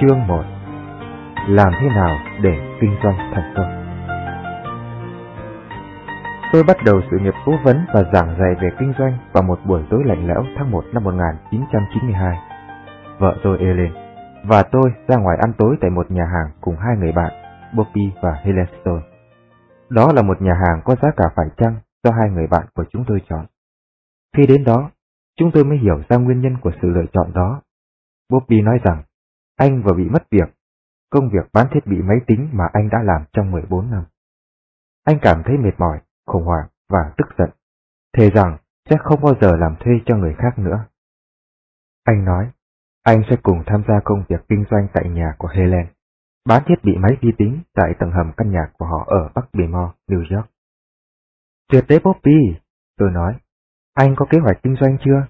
Chương 1 Làm thế nào để kinh doanh thành công? Tôi bắt đầu sự nghiệp cố vấn và giảng dạy về kinh doanh vào một buổi tối lạnh lẽo tháng 1 năm 1992. Vợ tôi Ellen và tôi ra ngoài ăn tối tại một nhà hàng cùng hai người bạn, Bobby và Helen Stone. Đó là một nhà hàng có giá cả phải chăng do hai người bạn của chúng tôi chọn. Khi đến đó, chúng tôi mới hiểu ra nguyên nhân của sự lựa chọn đó. Bobby nói rằng anh vừa bị mất việc, công việc bán thiết bị máy tính mà anh đã làm trong 14 năm. Anh cảm thấy mệt mỏi, khủng hoảng và tức giận, thề rằng sẽ không bao giờ làm thuê cho người khác nữa. Anh nói, anh sẽ cùng tham gia công việc kinh doanh tại nhà của Helen, bán thiết bị máy vi tính tại tầng hầm căn nhà của họ ở Bắc Brimore, New York. Tuyệt tế Bobby, tôi nói, anh có kế hoạch kinh doanh chưa?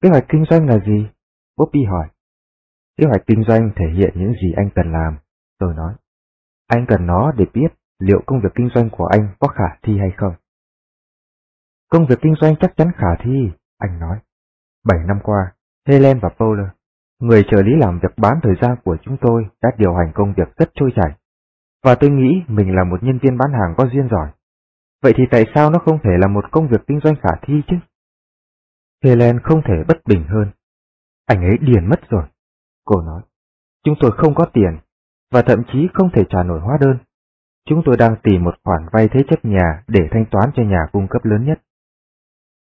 Kế hoạch kinh doanh là gì? Bobby hỏi. Kế hoạch kinh doanh thể hiện những gì anh cần làm, tôi nói. Anh cần nó để biết liệu công việc kinh doanh của anh có khả thi hay không. Công việc kinh doanh chắc chắn khả thi, anh nói. Bảy năm qua, Helen và Paul, người trợ lý làm việc bán thời gian của chúng tôi đã điều hành công việc rất trôi chảy. Và tôi nghĩ mình là một nhân viên bán hàng có duyên giỏi. Vậy thì tại sao nó không thể là một công việc kinh doanh khả thi chứ? Helen không thể bất bình hơn. Anh ấy điền mất rồi. Cô nói, chúng tôi không có tiền, và thậm chí không thể trả nổi hóa đơn. Chúng tôi đang tìm một khoản vay thế chấp nhà để thanh toán cho nhà cung cấp lớn nhất.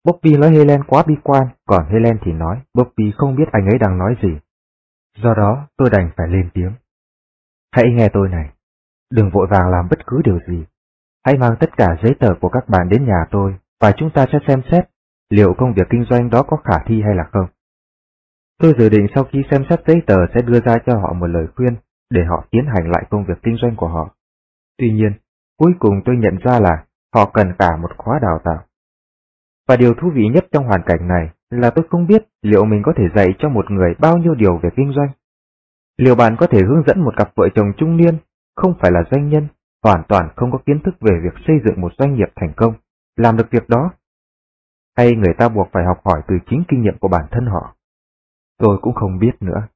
Bobby nói Helen quá bi quan, còn Helen thì nói Bobby không biết anh ấy đang nói gì. Do đó tôi đành phải lên tiếng. Hãy nghe tôi này, đừng vội vàng làm bất cứ điều gì. Hãy mang tất cả giấy tờ của các bạn đến nhà tôi và chúng ta sẽ xem xét liệu công việc kinh doanh đó có khả thi hay là không. Tôi dự định sau khi xem xét giấy tờ sẽ đưa ra cho họ một lời khuyên để họ tiến hành lại công việc kinh doanh của họ. Tuy nhiên, cuối cùng tôi nhận ra là họ cần cả một khóa đào tạo. Và điều thú vị nhất trong hoàn cảnh này là tôi không biết liệu mình có thể dạy cho một người bao nhiêu điều về kinh doanh. Liệu bạn có thể hướng dẫn một cặp vợ chồng trung niên, không phải là doanh nhân, hoàn toàn không có kiến thức về việc xây dựng một doanh nghiệp thành công, làm được việc đó? Hay người ta buộc phải học hỏi từ chính kinh nghiệm của bản thân họ? Tôi cũng không biết nữa.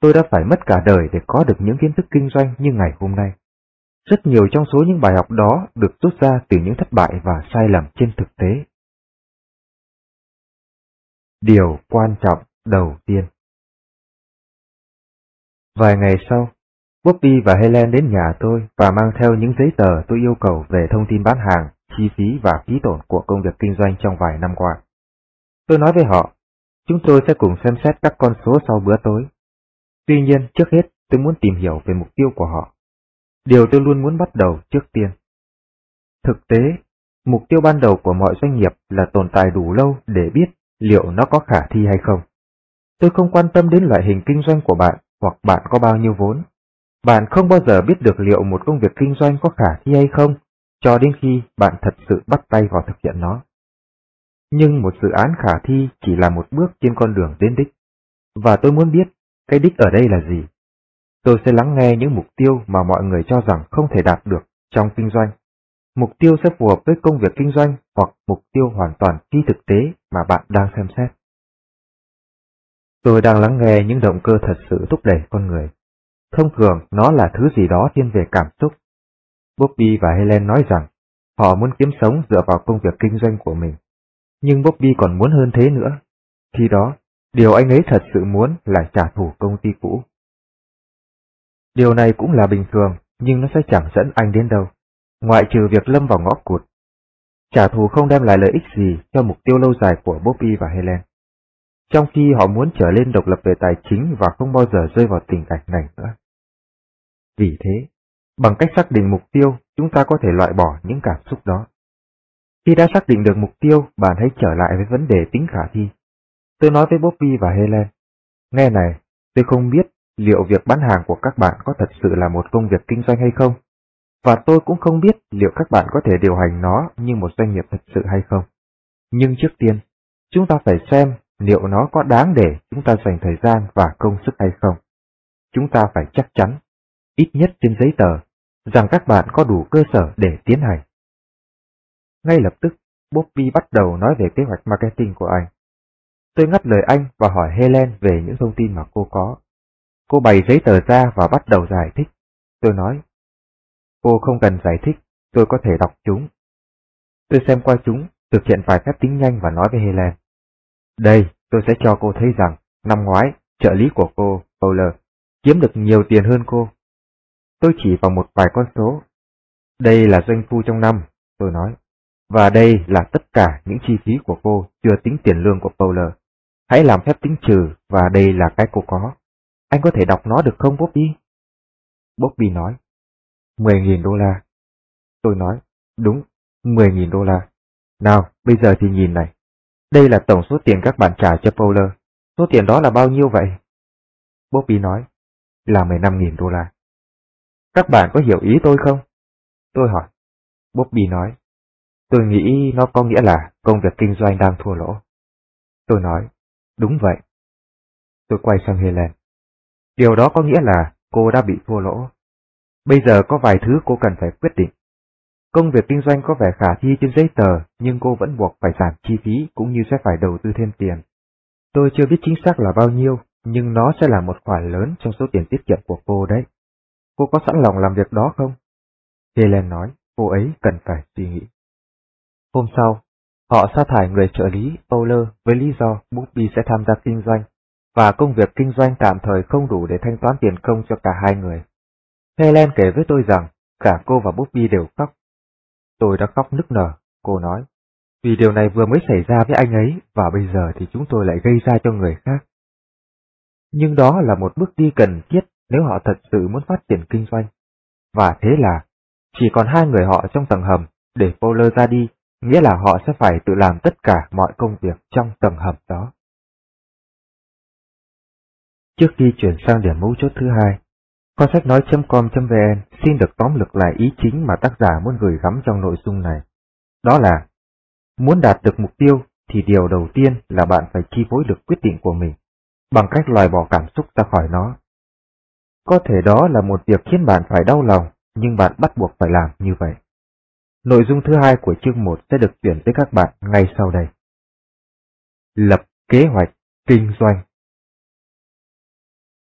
Tôi đã phải mất cả đời để có được những kiến thức kinh doanh như ngày hôm nay. Rất nhiều trong số những bài học đó được rút ra từ những thất bại và sai lầm trên thực tế. Điều quan trọng đầu tiên Vài ngày sau, Bobby và Helen đến nhà tôi và mang theo những giấy tờ tôi yêu cầu về thông tin bán hàng, chi phí và phí tổn của công việc kinh doanh trong vài năm qua. Tôi nói với họ, chúng tôi sẽ cùng xem xét các con số sau bữa tối. Tuy nhiên, trước hết, tôi muốn tìm hiểu về mục tiêu của họ. Điều tôi luôn muốn bắt đầu trước tiên. Thực tế, mục tiêu ban đầu của mọi doanh nghiệp là tồn tại đủ lâu để biết liệu nó có khả thi hay không. Tôi không quan tâm đến loại hình kinh doanh của bạn hoặc bạn có bao nhiêu vốn. Bạn không bao giờ biết được liệu một công việc kinh doanh có khả thi hay không, cho đến khi bạn thật sự bắt tay vào thực hiện nó. Nhưng một dự án khả thi chỉ là một bước trên con đường đến đích. Và tôi muốn biết cái đích ở đây là gì. Tôi sẽ lắng nghe những mục tiêu mà mọi người cho rằng không thể đạt được trong kinh doanh. Mục tiêu sẽ phù hợp với công việc kinh doanh hoặc mục tiêu hoàn toàn phi thực tế mà bạn đang xem xét. Tôi đang lắng nghe những động cơ thật sự thúc đẩy con người. Thông thường, nó là thứ gì đó thiên về cảm xúc. Bobby và Helen nói rằng họ muốn kiếm sống dựa vào công việc kinh doanh của mình. Nhưng Bobby còn muốn hơn thế nữa. Khi đó, điều anh ấy thật sự muốn là trả thù công ty cũ. Điều này cũng là bình thường, nhưng nó sẽ chẳng dẫn anh đến đâu, ngoại trừ việc lâm vào ngõ cụt. Trả thù không đem lại lợi ích gì cho mục tiêu lâu dài của Bobby và Helen. Trong khi họ muốn trở lên độc lập về tài chính và không bao giờ rơi vào tình cảnh này nữa. Vì thế, bằng cách xác định mục tiêu, chúng ta có thể loại bỏ những cảm xúc đó. Khi đã xác định được mục tiêu, bạn hãy trở lại với vấn đề tính khả thi. Tôi nói với Bobby và Helen, nghe này, tôi không biết liệu việc bán hàng của các bạn có thật sự là một công việc kinh doanh hay không, và tôi cũng không biết liệu các bạn có thể điều hành nó như một doanh nghiệp thật sự hay không. Nhưng trước tiên, chúng ta phải xem liệu nó có đáng để chúng ta dành thời gian và công sức hay không. Chúng ta phải chắc chắn, ít nhất trên giấy tờ, rằng các bạn có đủ cơ sở để tiến hành. Ngay lập tức, Bobby bắt đầu nói về kế hoạch marketing của anh. Tôi ngắt lời anh và hỏi Helen về những thông tin mà cô có. Cô bày giấy tờ ra và bắt đầu giải thích. Tôi nói, cô không cần giải thích, tôi có thể đọc chúng. Tôi xem qua chúng, thực hiện vài phép tính nhanh và nói với Helen. Đây, tôi sẽ cho cô thấy rằng, năm ngoái, trợ lý của cô, Fowler, kiếm được nhiều tiền hơn cô. Tôi chỉ vào một vài con số. Đây là doanh thu trong năm, tôi nói. Và đây là tất cả những chi phí của cô chưa tính tiền lương của Fowler. Hãy làm phép tính trừ và đây là cái cô có. Anh có thể đọc nó được không Bobby? Bobby nói. 10.000 đô la. Tôi nói, đúng, 10.000 đô la. Nào, bây giờ thì nhìn này. Đây là tổng số tiền các bạn trả cho Fowler. Số tiền đó là bao nhiêu vậy? Bobby nói, là 15.000 đô la. Các bạn có hiểu ý tôi không? Tôi hỏi. Bobby nói, tôi nghĩ nó có nghĩa là công việc kinh doanh đang thua lỗ. Tôi nói, đúng vậy. Tôi quay sang Helen. Điều đó có nghĩa là cô đã bị thua lỗ. Bây giờ có vài thứ cô cần phải quyết định. Công việc kinh doanh có vẻ khả thi trên giấy tờ, nhưng cô vẫn buộc phải giảm chi phí cũng như sẽ phải đầu tư thêm tiền. Tôi chưa biết chính xác là bao nhiêu, nhưng nó sẽ là một khoản lớn trong số tiền tiết kiệm của cô đấy. Cô có sẵn lòng làm việc đó không? Helen nói, cô ấy cần phải suy nghĩ. Hôm sau, họ sa thải người trợ lý Fowler với lý do Bobby sẽ tham gia kinh doanh, và công việc kinh doanh tạm thời không đủ để thanh toán tiền công cho cả hai người. Helen kể với tôi rằng cả cô và Bobby đều khóc. Tôi đã khóc nức nở, cô nói, vì điều này vừa mới xảy ra với anh ấy và bây giờ thì chúng tôi lại gây ra cho người khác. Nhưng đó là một bước đi cần thiết nếu họ thật sự muốn phát triển kinh doanh. Và thế là, chỉ còn hai người họ trong tầng hầm, để Fowler ra đi, nghĩa là họ sẽ phải tự làm tất cả mọi công việc trong tầng hầm đó. Trước khi chuyển sang điểm mấu chốt thứ hai, con sách nói.com.vn xin được tóm lược lại ý chính mà tác giả muốn gửi gắm trong nội dung này. Đó là, muốn đạt được mục tiêu thì điều đầu tiên là bạn phải chi phối được quyết định của mình, bằng cách loại bỏ cảm xúc ra khỏi nó. Có thể đó là một việc khiến bạn phải đau lòng, nhưng bạn bắt buộc phải làm như vậy. Nội dung thứ hai của chương 1 sẽ được chuyển tới các bạn ngay sau đây. Lập kế hoạch kinh doanh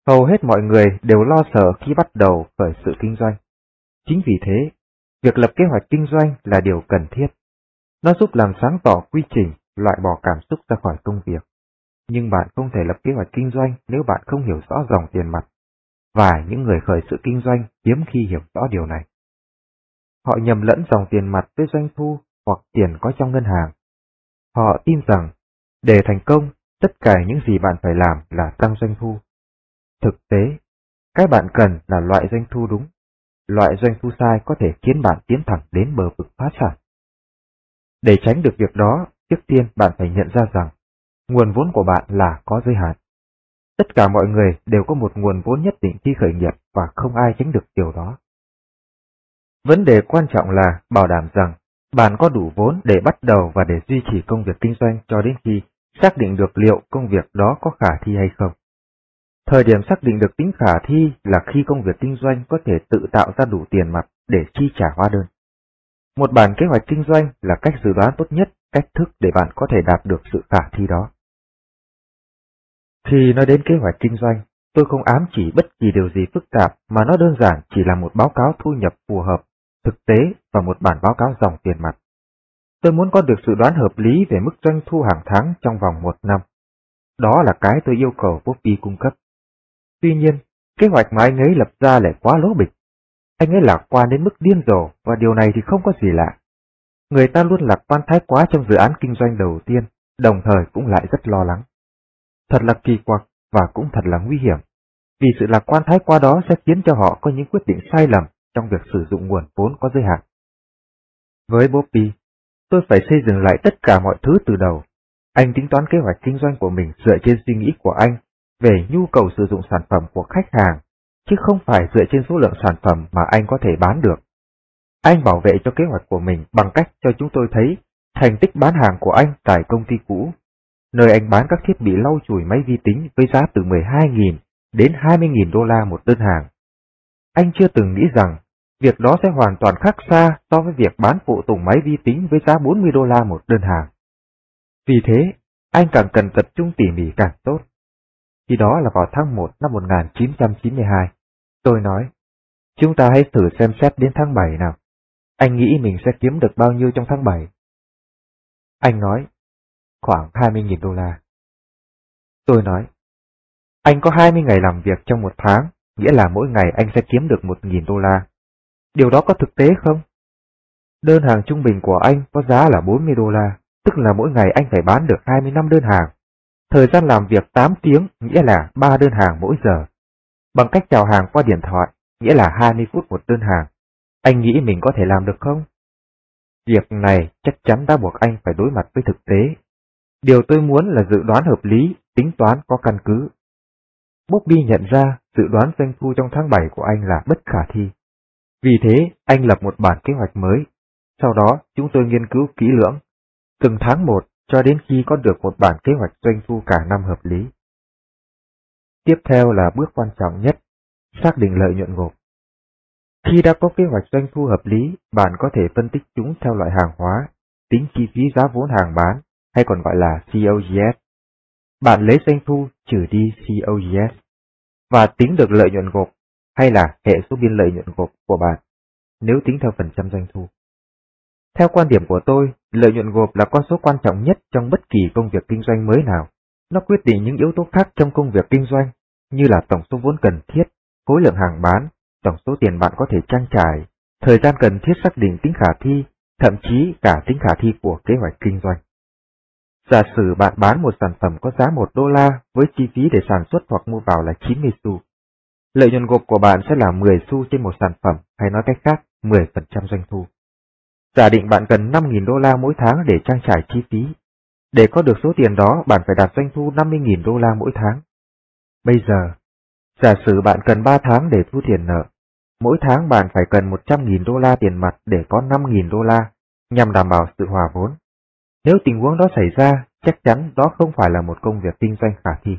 Hầu hết mọi người đều lo sợ khi bắt đầu khởi sự kinh doanh. Chính vì thế, việc lập kế hoạch kinh doanh là điều cần thiết. Nó giúp làm sáng tỏ quy trình, loại bỏ cảm xúc ra khỏi công việc. Nhưng bạn không thể lập kế hoạch kinh doanh nếu bạn không hiểu rõ dòng tiền mặt. Và những người khởi sự kinh doanh hiếm khi hiểu rõ điều này. Họ nhầm lẫn dòng tiền mặt với doanh thu hoặc tiền có trong ngân hàng. Họ tin rằng, để thành công, tất cả những gì bạn phải làm là tăng doanh thu Thực tế, cái bạn cần là loại doanh thu đúng. Loại doanh thu sai có thể khiến bạn tiến thẳng đến bờ vực phá sản. Để tránh được việc đó, trước tiên bạn phải nhận ra rằng nguồn vốn của bạn là có giới hạn. Tất cả mọi người đều có một nguồn vốn nhất định khi khởi nghiệp và không ai tránh được điều đó. Vấn đề quan trọng là bảo đảm rằng bạn có đủ vốn để bắt đầu và để duy trì công việc kinh doanh cho đến khi xác định được liệu công việc đó có khả thi hay không. Thời điểm xác định được tính khả thi là khi công việc kinh doanh có thể tự tạo ra đủ tiền mặt để chi trả hóa đơn. Một bản kế hoạch kinh doanh là cách dự đoán tốt nhất, cách thức để bạn có thể đạt được sự khả thi đó. Khi nói đến kế hoạch kinh doanh, tôi không ám chỉ bất kỳ điều gì phức tạp mà nó đơn giản chỉ là một báo cáo thu nhập phù hợp, thực tế và một bản báo cáo dòng tiền mặt. Tôi muốn có được sự đoán hợp lý về mức doanh thu hàng tháng trong vòng một năm. Đó là cái tôi yêu cầu Poppy cung cấp. Tuy nhiên, kế hoạch mà anh ấy lập ra lại quá lố bịch. Anh ấy lạc quan đến mức điên rồ và điều này thì không có gì lạ. Người ta luôn lạc quan thái quá trong dự án kinh doanh đầu tiên, đồng thời cũng lại rất lo lắng. Thật là kỳ quặc và cũng thật là nguy hiểm, vì sự lạc quan thái quá đó sẽ khiến cho họ có những quyết định sai lầm trong việc sử dụng nguồn vốn có giới hạn. Với Bobby, tôi phải xây dựng lại tất cả mọi thứ từ đầu. Anh tính toán kế hoạch kinh doanh của mình dựa trên suy nghĩ của anh về nhu cầu sử dụng sản phẩm của khách hàng, chứ không phải dựa trên số lượng sản phẩm mà anh có thể bán được. Anh bảo vệ cho kế hoạch của mình bằng cách cho chúng tôi thấy thành tích bán hàng của anh tại công ty cũ, nơi anh bán các thiết bị lau chùi máy vi tính với giá từ 12.000 đến 20.000 đô la một đơn hàng. Anh chưa từng nghĩ rằng việc đó sẽ hoàn toàn khác xa so với việc bán phụ tùng máy vi tính với giá 40 đô la một đơn hàng. Vì thế, anh càng cần tập trung tỉ mỉ càng tốt. khi đó là vào tháng 1 năm 1992. Tôi nói, chúng ta hãy thử xem xét đến tháng 7 nào. Anh nghĩ mình sẽ kiếm được bao nhiêu trong tháng 7? Anh nói, khoảng 20.000 đô la. Tôi nói, anh có 20 ngày làm việc trong một tháng, nghĩa là mỗi ngày anh sẽ kiếm được 1.000 đô la. Điều đó có thực tế không? Đơn hàng trung bình của anh có giá là 40 đô la, tức là mỗi ngày anh phải bán được 25 đơn hàng. Thời gian làm việc 8 tiếng, nghĩa là 3 đơn hàng mỗi giờ. Bằng cách chào hàng qua điện thoại, nghĩa là 20 phút một đơn hàng. Anh nghĩ mình có thể làm được không? Việc này chắc chắn đã buộc anh phải đối mặt với thực tế. Điều tôi muốn là dự đoán hợp lý, tính toán có căn cứ. Bobby nhận ra dự đoán doanh thu trong tháng 7 của anh là bất khả thi. Vì thế, anh lập một bản kế hoạch mới. Sau đó, chúng tôi nghiên cứu kỹ lưỡng, từng tháng một cho đến khi có được một bản kế hoạch doanh thu cả năm hợp lý. Tiếp theo là bước quan trọng nhất, xác định lợi nhuận gộp. Khi đã có kế hoạch doanh thu hợp lý, bạn có thể phân tích chúng theo loại hàng hóa, tính chi phí giá vốn hàng bán, hay còn gọi là COGS. Bạn lấy doanh thu trừ đi COGS và tính được lợi nhuận gộp hay là hệ số biên lợi nhuận gộp của bạn nếu tính theo phần trăm doanh thu. Theo quan điểm của tôi, lợi nhuận gộp là con số quan trọng nhất trong bất kỳ công việc kinh doanh mới nào. Nó quyết định những yếu tố khác trong công việc kinh doanh, như là tổng số vốn cần thiết, khối lượng hàng bán, tổng số tiền bạn có thể trang trải, thời gian cần thiết xác định tính khả thi, thậm chí cả tính khả thi của kế hoạch kinh doanh. Giả sử bạn bán một sản phẩm có giá 1 đô la với chi phí để sản xuất hoặc mua vào là 90 xu. Lợi nhuận gộp của bạn sẽ là 10 xu trên một sản phẩm, hay nói cách khác, 10% doanh thu. Giả định bạn cần 5.000 đô la mỗi tháng để trang trải chi phí. Để có được số tiền đó, bạn phải đạt doanh thu 50.000 đô la mỗi tháng. Bây giờ, giả sử bạn cần 3 tháng để thu tiền nợ. Mỗi tháng bạn phải cần 100.000 đô la tiền mặt để có 5.000 đô la, nhằm đảm bảo sự hòa vốn. Nếu tình huống đó xảy ra, chắc chắn đó không phải là một công việc kinh doanh khả thi.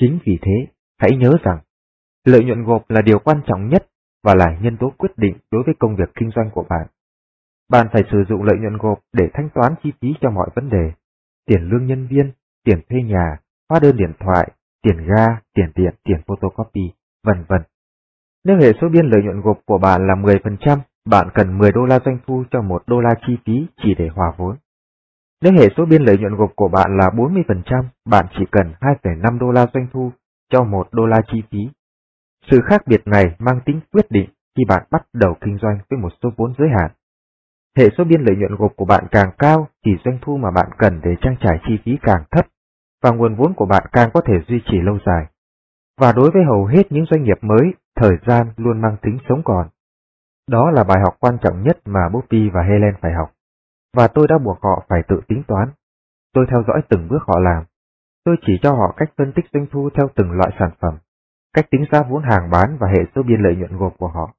Chính vì thế, hãy nhớ rằng, lợi nhuận gộp là điều quan trọng nhất và là nhân tố quyết định đối với công việc kinh doanh của bạn. Bạn phải sử dụng lợi nhuận gộp để thanh toán chi phí cho mọi vấn đề, tiền lương nhân viên, tiền thuê nhà, hóa đơn điện thoại, tiền ga, tiền điện, tiền photocopy, vân vân. Nếu hệ số biên lợi nhuận gộp của bạn là 10%, bạn cần 10 đô la doanh thu cho 1 đô la chi phí chỉ để hòa vốn. Nếu hệ số biên lợi nhuận gộp của bạn là 40%, bạn chỉ cần 2,5 đô la doanh thu cho 1 đô la chi phí. Sự khác biệt này mang tính quyết định khi bạn bắt đầu kinh doanh với một số vốn giới hạn. Hệ số biên lợi nhuận gộp của bạn càng cao thì doanh thu mà bạn cần để trang trải chi phí càng thấp và nguồn vốn của bạn càng có thể duy trì lâu dài. Và đối với hầu hết những doanh nghiệp mới, thời gian luôn mang tính sống còn. Đó là bài học quan trọng nhất mà Bobby và Helen phải học. Và tôi đã buộc họ phải tự tính toán. Tôi theo dõi từng bước họ làm. Tôi chỉ cho họ cách phân tích doanh thu theo từng loại sản phẩm, cách tính giá vốn hàng bán và hệ số biên lợi nhuận gộp của họ.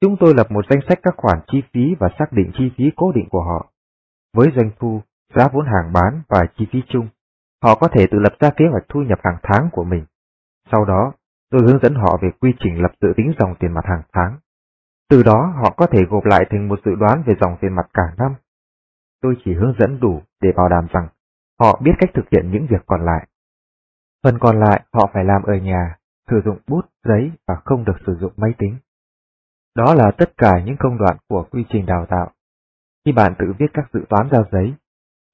Chúng tôi lập một danh sách các khoản chi phí và xác định chi phí cố định của họ. Với doanh thu, giá vốn hàng bán và chi phí chung, họ có thể tự lập ra kế hoạch thu nhập hàng tháng của mình. Sau đó, tôi hướng dẫn họ về quy trình lập dự tính dòng tiền mặt hàng tháng. Từ đó họ có thể gộp lại thành một dự đoán về dòng tiền mặt cả năm. Tôi chỉ hướng dẫn đủ để bảo đảm rằng họ biết cách thực hiện những việc còn lại. Phần còn lại họ phải làm ở nhà, sử dụng bút, giấy và không được sử dụng máy tính. Đó là tất cả những công đoạn của quy trình đào tạo. Khi bạn tự viết các dự toán ra giấy,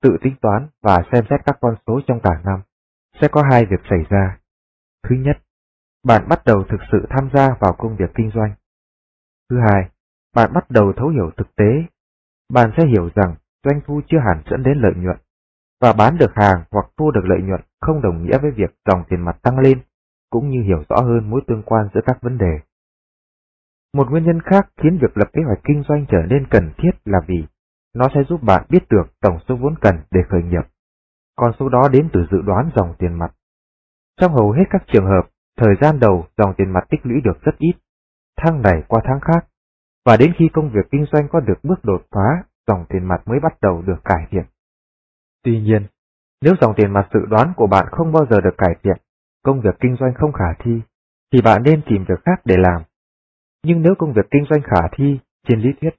tự tính toán và xem xét các con số trong cả năm, sẽ có hai việc xảy ra. Thứ nhất, bạn bắt đầu thực sự tham gia vào công việc kinh doanh. Thứ hai, bạn bắt đầu thấu hiểu thực tế. Bạn sẽ hiểu rằng doanh thu chưa hẳn dẫn đến lợi nhuận, và bán được hàng hoặc thu được lợi nhuận không đồng nghĩa với việc dòng tiền mặt tăng lên, cũng như hiểu rõ hơn mối tương quan giữa các vấn đề. Một nguyên nhân khác khiến việc lập kế hoạch kinh doanh trở nên cần thiết là vì nó sẽ giúp bạn biết được tổng số vốn cần để khởi nghiệp. Con số đó đến từ dự đoán dòng tiền mặt. Trong hầu hết các trường hợp, thời gian đầu dòng tiền mặt tích lũy được rất ít, tháng này qua tháng khác, và đến khi công việc kinh doanh có được bước đột phá, dòng tiền mặt mới bắt đầu được cải thiện. Tuy nhiên, nếu dòng tiền mặt dự đoán của bạn không bao giờ được cải thiện, công việc kinh doanh không khả thi, thì bạn nên tìm việc khác để làm nhưng nếu công việc kinh doanh khả thi, trên lý thuyết,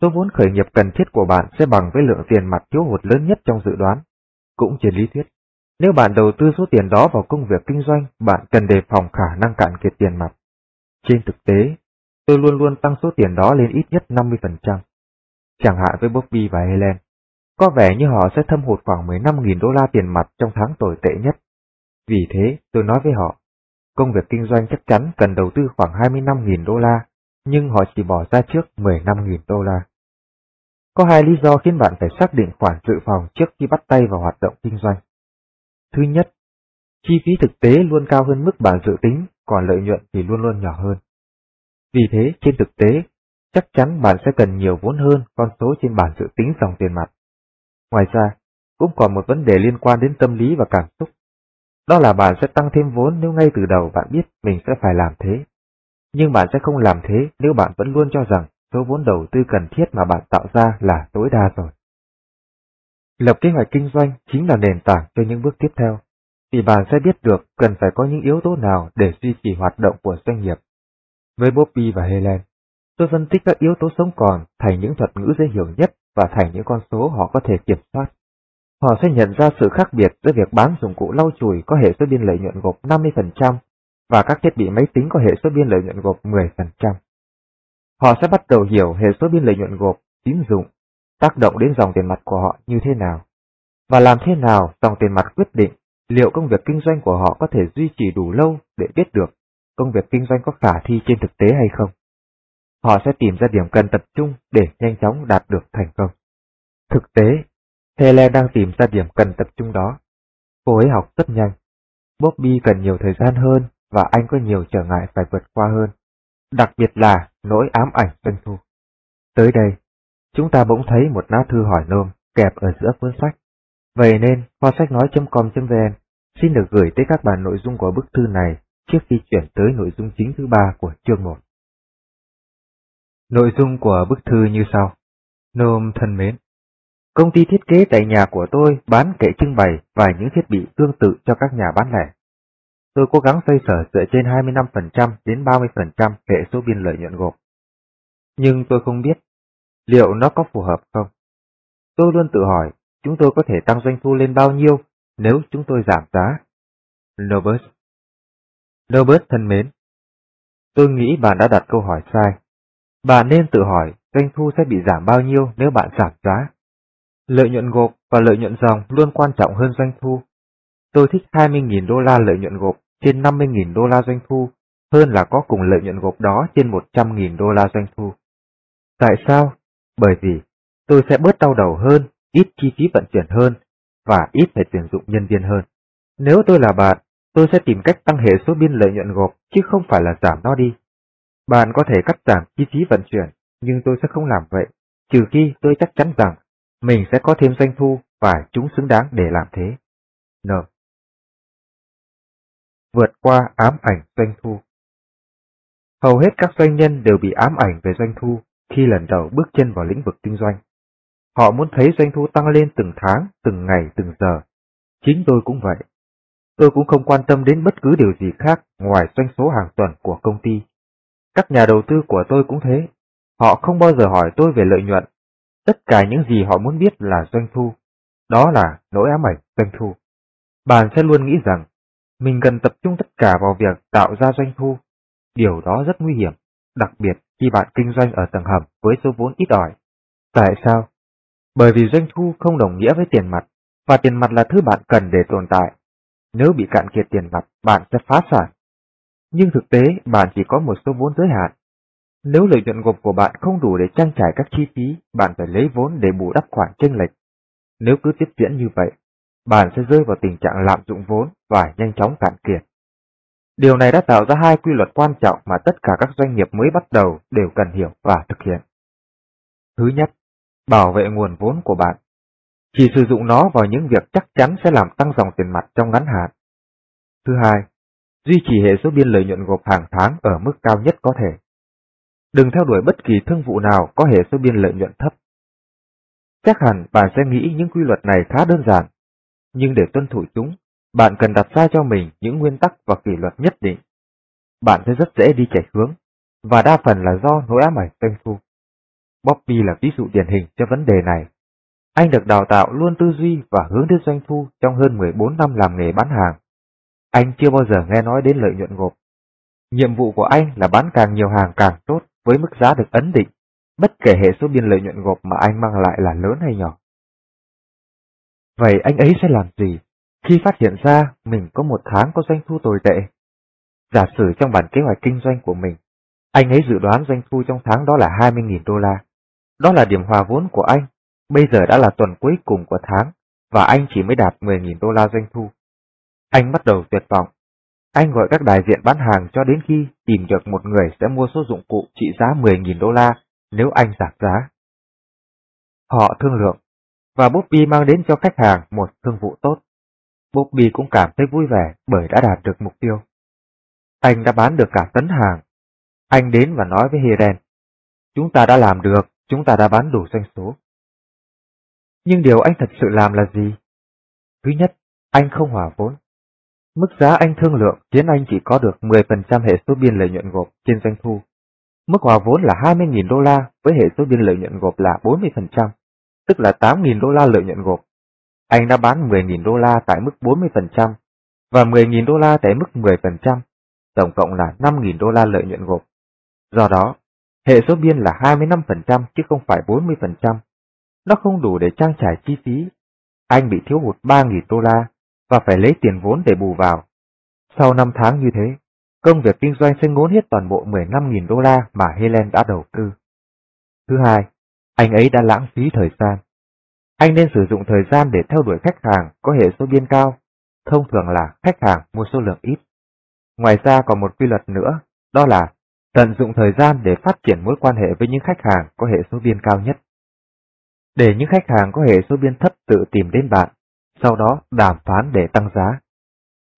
số vốn khởi nghiệp cần thiết của bạn sẽ bằng với lượng tiền mặt thiếu hụt lớn nhất trong dự đoán. Cũng trên lý thuyết, Nếu bạn đầu tư số tiền đó vào công việc kinh doanh, bạn cần đề phòng khả năng cạn kiệt tiền mặt. Trên thực tế, tôi luôn luôn tăng số tiền đó lên ít nhất 50%. Chẳng hạn với Bobby và Helen, có vẻ như họ sẽ thâm hụt khoảng 15.000 đô la tiền mặt trong tháng tồi tệ nhất. Vì thế, tôi nói với họ, công việc kinh doanh chắc chắn cần đầu tư khoảng 25.000 đô la, nhưng họ chỉ bỏ ra trước 15.000 đô la. Có hai lý do khiến bạn phải xác định khoản dự phòng trước khi bắt tay vào hoạt động kinh doanh. Thứ nhất, chi phí thực tế luôn cao hơn mức bạn dự tính, còn lợi nhuận thì luôn luôn nhỏ hơn. Vì thế, trên thực tế, chắc chắn bạn sẽ cần nhiều vốn hơn con số trên bản dự tính dòng tiền mặt. Ngoài ra, cũng còn một vấn đề liên quan đến tâm lý và cảm xúc. Đó là bạn sẽ tăng thêm vốn nếu ngay từ đầu bạn biết mình sẽ phải làm thế. Nhưng bạn sẽ không làm thế nếu bạn vẫn luôn cho rằng số vốn đầu tư cần thiết mà bạn tạo ra là tối đa rồi. Lập kế hoạch kinh doanh chính là nền tảng cho những bước tiếp theo, vì bạn sẽ biết được cần phải có những yếu tố nào để duy trì hoạt động của doanh nghiệp. Với Bobby và Helen, tôi phân tích các yếu tố sống còn thành những thuật ngữ dễ hiểu nhất và thành những con số họ có thể kiểm soát. Họ sẽ nhận ra sự khác biệt giữa việc bán dụng cụ lau chùi có hệ số biên lợi nhuận gộp 50% và các thiết bị máy tính có hệ số biên lợi nhuận gộp 10%. Họ sẽ bắt đầu hiểu hệ số biên lợi nhuận gộp, tín dụng, tác động đến dòng tiền mặt của họ như thế nào, và làm thế nào dòng tiền mặt quyết định liệu công việc kinh doanh của họ có thể duy trì đủ lâu để biết được công việc kinh doanh có khả thi trên thực tế hay không. Họ sẽ tìm ra điểm cần tập trung để nhanh chóng đạt được thành công. Thực tế, Helen đang tìm ra điểm cần tập trung đó. Cô ấy học rất nhanh. Bobby cần nhiều thời gian hơn và anh có nhiều trở ngại phải vượt qua hơn. Đặc biệt là nỗi ám ảnh doanh thu. Tới đây, chúng ta bỗng thấy một lá thư hỏi nôm kẹp ở giữa cuốn sách. Vậy nên, kho sách nói.com.vn xin được gửi tới các bạn nội dung của bức thư này trước khi chuyển tới nội dung chính thứ ba của chương 1. Nội dung của bức thư như sau. Nôm thân mến, công ty thiết kế tại nhà của tôi bán kệ trưng bày và những thiết bị tương tự cho các nhà bán lẻ. Tôi cố gắng xoay sở dựa trên 25% đến 30% hệ số biên lợi nhuận gộp. Nhưng tôi không biết liệu nó có phù hợp không. Tôi luôn tự hỏi chúng tôi có thể tăng doanh thu lên bao nhiêu nếu chúng tôi giảm giá. Nobus Nobus thân mến, tôi nghĩ bạn đã đặt câu hỏi sai. Bạn nên tự hỏi doanh thu sẽ bị giảm bao nhiêu nếu bạn giảm giá. Lợi nhuận gộp và lợi nhuận dòng luôn quan trọng hơn doanh thu. Tôi thích 20.000 đô la lợi nhuận gộp trên 50.000 đô la doanh thu hơn là có cùng lợi nhuận gộp đó trên 100.000 đô la doanh thu. Tại sao? Bởi vì tôi sẽ bớt đau đầu hơn, ít chi phí vận chuyển hơn và ít phải tuyển dụng nhân viên hơn. Nếu tôi là bạn, tôi sẽ tìm cách tăng hệ số biên lợi nhuận gộp chứ không phải là giảm nó đi. Bạn có thể cắt giảm chi phí vận chuyển, nhưng tôi sẽ không làm vậy, trừ khi tôi chắc chắn rằng mình sẽ có thêm doanh thu và chúng xứng đáng để làm thế. N. Vượt qua ám ảnh doanh thu Hầu hết các doanh nhân đều bị ám ảnh về doanh thu khi lần đầu bước chân vào lĩnh vực kinh doanh. Họ muốn thấy doanh thu tăng lên từng tháng, từng ngày, từng giờ. Chính tôi cũng vậy. Tôi cũng không quan tâm đến bất cứ điều gì khác ngoài doanh số hàng tuần của công ty. Các nhà đầu tư của tôi cũng thế. Họ không bao giờ hỏi tôi về lợi nhuận. Tất cả những gì họ muốn biết là doanh thu. Đó là nỗi ám ảnh doanh thu. Bạn sẽ luôn nghĩ rằng mình cần tập trung tất cả vào việc tạo ra doanh thu. Điều đó rất nguy hiểm, đặc biệt khi bạn kinh doanh ở tầng hầm với số vốn ít ỏi. Tại sao? Bởi vì doanh thu không đồng nghĩa với tiền mặt, và tiền mặt là thứ bạn cần để tồn tại. Nếu bị cạn kiệt tiền mặt, bạn sẽ phá sản. Nhưng thực tế, bạn chỉ có một số vốn giới hạn. Nếu lợi nhuận gộp của bạn không đủ để trang trải các chi phí, bạn phải lấy vốn để bù đắp khoản chênh lệch. Nếu cứ tiếp diễn như vậy, bạn sẽ rơi vào tình trạng lạm dụng vốn và nhanh chóng cạn kiệt. Điều này đã tạo ra hai quy luật quan trọng mà tất cả các doanh nghiệp mới bắt đầu đều cần hiểu và thực hiện. Thứ nhất, bảo vệ nguồn vốn của bạn. Chỉ sử dụng nó vào những việc chắc chắn sẽ làm tăng dòng tiền mặt trong ngắn hạn. Thứ hai, duy trì hệ số biên lợi nhuận gộp hàng tháng ở mức cao nhất có thể. Đừng theo đuổi bất kỳ thương vụ nào có hệ số biên lợi nhuận thấp. Chắc hẳn bạn sẽ nghĩ những quy luật này khá đơn giản, nhưng để tuân thủ chúng, bạn cần đặt ra cho mình những nguyên tắc và kỷ luật nhất định. Bạn sẽ rất dễ đi chạy hướng, và đa phần là do nỗi ám ảnh doanh thu. Bobby là ví dụ điển hình cho vấn đề này. Anh được đào tạo luôn tư duy và hướng đến doanh thu trong hơn 14 năm làm nghề bán hàng. Anh chưa bao giờ nghe nói đến lợi nhuận gộp. Nhiệm vụ của anh là bán càng nhiều hàng càng tốt với mức giá được ấn định, bất kể hệ số biên lợi nhuận gộp mà anh mang lại là lớn hay nhỏ. Vậy anh ấy sẽ làm gì khi phát hiện ra mình có một tháng có doanh thu tồi tệ? Giả sử trong bản kế hoạch kinh doanh của mình, anh ấy dự đoán doanh thu trong tháng đó là 20.000 đô la. Đó là điểm hòa vốn của anh. Bây giờ đã là tuần cuối cùng của tháng và anh chỉ mới đạt 10.000 đô la doanh thu. Anh bắt đầu tuyệt vọng. Anh gọi các đại diện bán hàng cho đến khi tìm được một người sẽ mua số dụng cụ trị giá 10.000 đô la nếu anh giảm giá. Họ thương lượng, và Bobby mang đến cho khách hàng một thương vụ tốt. Bobby cũng cảm thấy vui vẻ bởi đã đạt được mục tiêu. Anh đã bán được cả tấn hàng. Anh đến và nói với Helen, chúng ta đã làm được, chúng ta đã bán đủ doanh số. Nhưng điều anh thật sự làm là gì? Thứ nhất, anh không hòa vốn. Mức giá anh thương lượng khiến anh chỉ có được 10% hệ số biên lợi nhuận gộp trên doanh thu. Mức hòa vốn là 20.000 đô la với hệ số biên lợi nhuận gộp là 40%, tức là 8.000 đô la lợi nhuận gộp. Anh đã bán 10.000 đô la tại mức 40% và 10.000 đô la tại mức 10%, tổng cộng là 5.000 đô la lợi nhuận gộp. Do đó, hệ số biên là 25% chứ không phải 40%. Nó không đủ để trang trải chi phí. Anh bị thiếu hụt 3.000 đô la và phải lấy tiền vốn để bù vào. Sau 5 tháng như thế, công việc kinh doanh sẽ ngốn hết toàn bộ 15.000 đô la mà Helen đã đầu tư. Thứ hai, anh ấy đã lãng phí thời gian. Anh nên sử dụng thời gian để theo đuổi khách hàng có hệ số biên cao, thông thường là khách hàng mua số lượng ít. Ngoài ra còn một quy luật nữa, đó là tận dụng thời gian để phát triển mối quan hệ với những khách hàng có hệ số biên cao nhất. Để những khách hàng có hệ số biên thấp tự tìm đến bạn, sau đó đàm phán để tăng giá.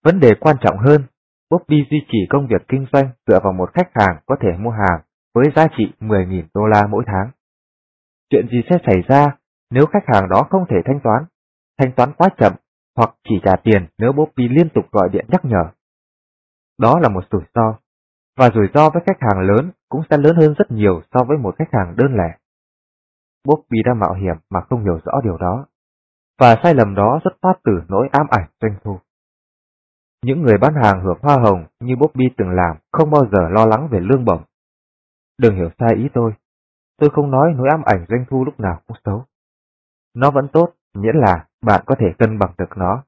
Vấn đề quan trọng hơn, Bobby duy trì công việc kinh doanh dựa vào một khách hàng có thể mua hàng với giá trị 10.000 đô la mỗi tháng. Chuyện gì sẽ xảy ra nếu khách hàng đó không thể thanh toán, thanh toán quá chậm hoặc chỉ trả tiền nếu Bobby liên tục gọi điện nhắc nhở? Đó là một rủi ro, và rủi ro với khách hàng lớn cũng sẽ lớn hơn rất nhiều so với một khách hàng đơn lẻ. Bobby đã mạo hiểm mà không hiểu rõ điều đó, và sai lầm đó xuất phát từ nỗi ám ảnh doanh thu. Những người bán hàng hưởng hoa hồng như Bobby từng làm không bao giờ lo lắng về lương bổng. Đừng hiểu sai ý tôi, tôi không nói nỗi ám ảnh doanh thu lúc nào cũng xấu. Nó vẫn tốt, miễn là bạn có thể cân bằng được nó.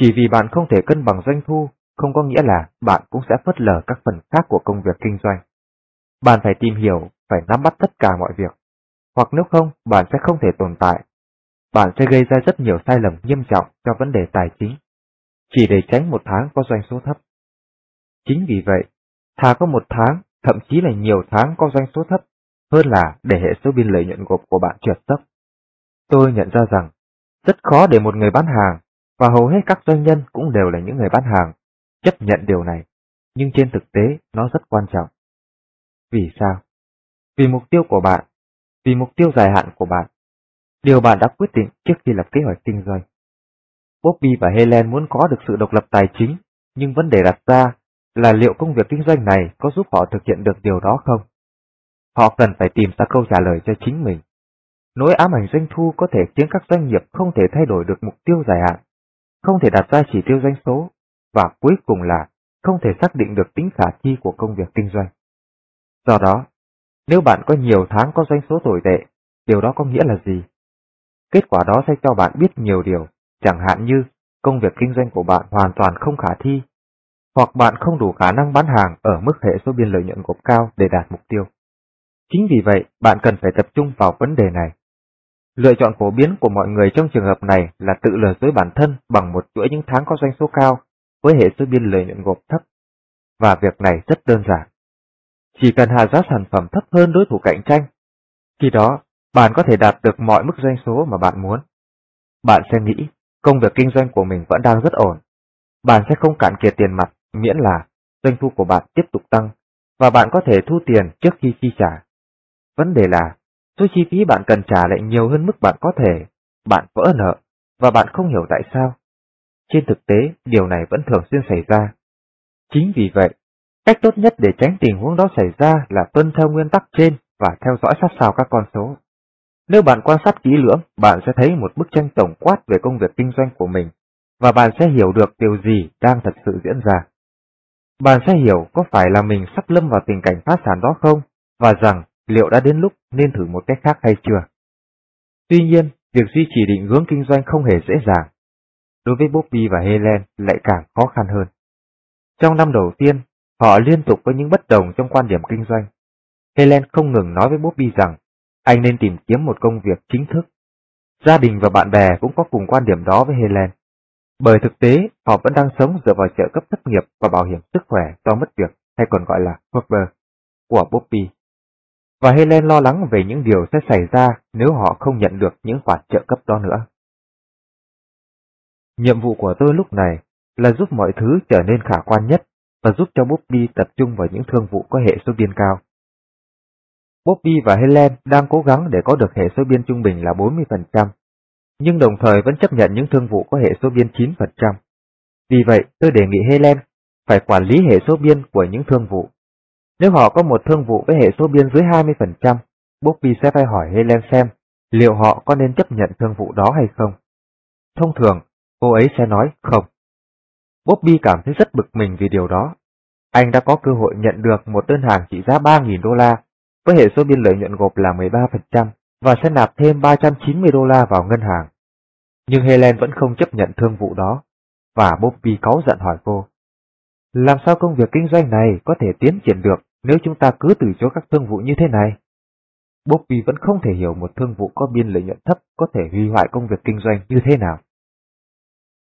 Chỉ vì bạn không thể cân bằng doanh thu, không có nghĩa là bạn cũng sẽ phớt lờ các phần khác của công việc kinh doanh. Bạn phải tìm hiểu, phải nắm bắt tất cả mọi việc. Hoặc nếu không, bạn sẽ không thể tồn tại. Bạn sẽ gây ra rất nhiều sai lầm nghiêm trọng cho vấn đề tài chính, chỉ để tránh một tháng có doanh số thấp. Chính vì vậy, thà có một tháng, thậm chí là nhiều tháng có doanh số thấp, hơn là để hệ số biên lợi nhuận gộp của bạn trượt thấp. Tôi nhận ra rằng, rất khó để một người bán hàng, và hầu hết các doanh nhân cũng đều là những người bán hàng, chấp nhận điều này, nhưng trên thực tế nó rất quan trọng. Vì sao? Vì mục tiêu của bạn, vì mục tiêu dài hạn của bạn, điều bạn đã quyết định trước khi lập kế hoạch kinh doanh. Bobby và Helen muốn có được sự độc lập tài chính, nhưng vấn đề đặt ra là liệu công việc kinh doanh này có giúp họ thực hiện được điều đó không? Họ cần phải tìm ra câu trả lời cho chính mình. Nỗi ám ảnh doanh thu có thể khiến các doanh nghiệp không thể thay đổi được mục tiêu dài hạn, không thể đặt ra chỉ tiêu doanh số, và cuối cùng là không thể xác định được tính khả thi của công việc kinh doanh. Do đó, nếu bạn có nhiều tháng có doanh số tồi tệ, điều đó có nghĩa là gì? Kết quả đó sẽ cho bạn biết nhiều điều, chẳng hạn như công việc kinh doanh của bạn hoàn toàn không khả thi, hoặc bạn không đủ khả năng bán hàng ở mức hệ số biên lợi nhuận gộp cao để đạt mục tiêu. Chính vì vậy, bạn cần phải tập trung vào vấn đề này. Lựa chọn phổ biến của mọi người trong trường hợp này là tự lừa dối bản thân bằng một chuỗi những tháng có doanh số cao với hệ số biên lợi nhuận gộp thấp. Và việc này rất đơn giản. Chỉ cần hạ giá sản phẩm thấp hơn đối thủ cạnh tranh. Khi đó, bạn có thể đạt được mọi mức doanh số mà bạn muốn. Bạn sẽ nghĩ công việc kinh doanh của mình vẫn đang rất ổn. Bạn sẽ không cạn kiệt tiền mặt miễn là doanh thu của bạn tiếp tục tăng và bạn có thể thu tiền trước khi chi trả. Vấn đề là số chi phí bạn cần trả lại nhiều hơn mức bạn có thể, bạn vỡ nợ và bạn không hiểu tại sao. Trên thực tế, điều này vẫn thường xuyên xảy ra. Chính vì vậy, cách tốt nhất để tránh tình huống đó xảy ra là tuân theo nguyên tắc trên và theo dõi sát sao các con số. Nếu bạn quan sát kỹ lưỡng, bạn sẽ thấy một bức tranh tổng quát về công việc kinh doanh của mình, và bạn sẽ hiểu được điều gì đang thật sự diễn ra. Bạn sẽ hiểu có phải là mình sắp lâm vào tình cảnh phá sản đó không, và rằng liệu đã đến lúc nên thử một cách khác hay chưa. Tuy nhiên, việc duy trì định hướng kinh doanh không hề dễ dàng. Đối với Bobby và Helen lại càng khó khăn hơn. Trong năm đầu tiên, họ liên tục có những bất đồng trong quan điểm kinh doanh. Helen không ngừng nói với Bobby rằng anh nên tìm kiếm một công việc chính thức. Gia đình và bạn bè cũng có cùng quan điểm đó với Helen. Bởi thực tế, họ vẫn đang sống dựa vào trợ cấp thất nghiệp và bảo hiểm sức khỏe do mất việc, hay còn gọi là Hoover, của Poppy. Và Helen lo lắng về những điều sẽ xảy ra nếu họ không nhận được những khoản trợ cấp đó nữa. Nhiệm vụ của tôi lúc này là giúp mọi thứ trở nên khả quan nhất và giúp cho Bobby tập trung vào những thương vụ có hệ số biên cao. Bobby và Helen đang cố gắng để có được hệ số biên trung bình là 40%, nhưng đồng thời vẫn chấp nhận những thương vụ có hệ số biên 9%. Vì vậy, tôi đề nghị Helen phải quản lý hệ số biên của những thương vụ. Nếu họ có một thương vụ với hệ số biên dưới 20%, Bobby sẽ phải hỏi Helen xem liệu họ có nên chấp nhận thương vụ đó hay không. Thông thường, cô ấy sẽ nói không. Bobby cảm thấy rất bực mình vì điều đó. Anh đã có cơ hội nhận được một đơn hàng trị giá 3.000 đô la với hệ số biên lợi nhuận gộp là 13% và sẽ nạp thêm 390 đô la vào ngân hàng. Nhưng Helen vẫn không chấp nhận thương vụ đó, và Bobby cáu giận hỏi cô. Làm sao công việc kinh doanh này có thể tiến triển được nếu chúng ta cứ từ chối các thương vụ như thế này? Bobby vẫn không thể hiểu một thương vụ có biên lợi nhuận thấp có thể hủy hoại công việc kinh doanh như thế nào.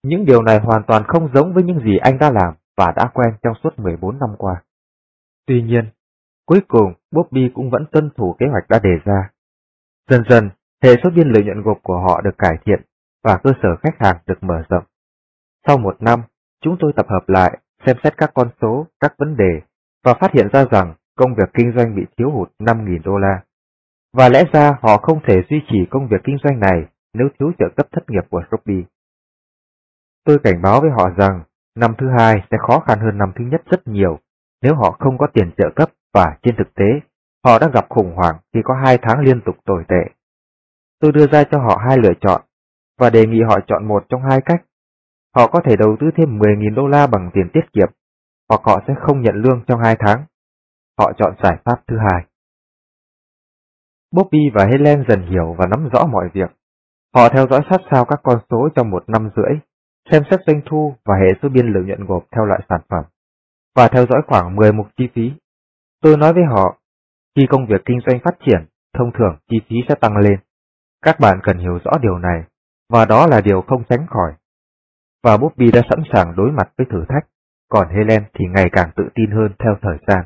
Những điều này hoàn toàn không giống với những gì anh đã làm và đã quen trong suốt 14 năm qua. Tuy nhiên, cuối cùng Bobby cũng vẫn tuân thủ kế hoạch đã đề ra. Dần dần, hệ số biên lợi nhuận gộp của họ được cải thiện và cơ sở khách hàng được mở rộng. Sau một năm, chúng tôi tập hợp lại, xem xét các con số, các vấn đề và phát hiện ra rằng công việc kinh doanh bị thiếu hụt 5.000 đô la. Và lẽ ra họ không thể duy trì công việc kinh doanh này nếu thiếu trợ cấp thất nghiệp của Shopee. Tôi cảnh báo với họ rằng năm thứ hai sẽ khó khăn hơn năm thứ nhất rất nhiều nếu họ không có tiền trợ cấp và trên thực tế họ đang gặp khủng hoảng khi có hai tháng liên tục tồi tệ. Tôi đưa ra cho họ hai lựa chọn và đề nghị họ chọn một trong hai cách. Họ có thể đầu tư thêm 10.000 đô la bằng tiền tiết kiệm hoặc họ sẽ không nhận lương trong hai tháng. Họ chọn giải pháp thứ hai. Bobby và Helen dần hiểu và nắm rõ mọi việc. Họ theo dõi sát sao các con số trong một năm rưỡi xem xét doanh thu và hệ số biên lợi nhuận gộp theo loại sản phẩm, và theo dõi khoảng 10 mục chi phí. Tôi nói với họ, khi công việc kinh doanh phát triển, thông thường chi phí sẽ tăng lên. Các bạn cần hiểu rõ điều này, và đó là điều không tránh khỏi. Và Bobby đã sẵn sàng đối mặt với thử thách, còn Helen thì ngày càng tự tin hơn theo thời gian.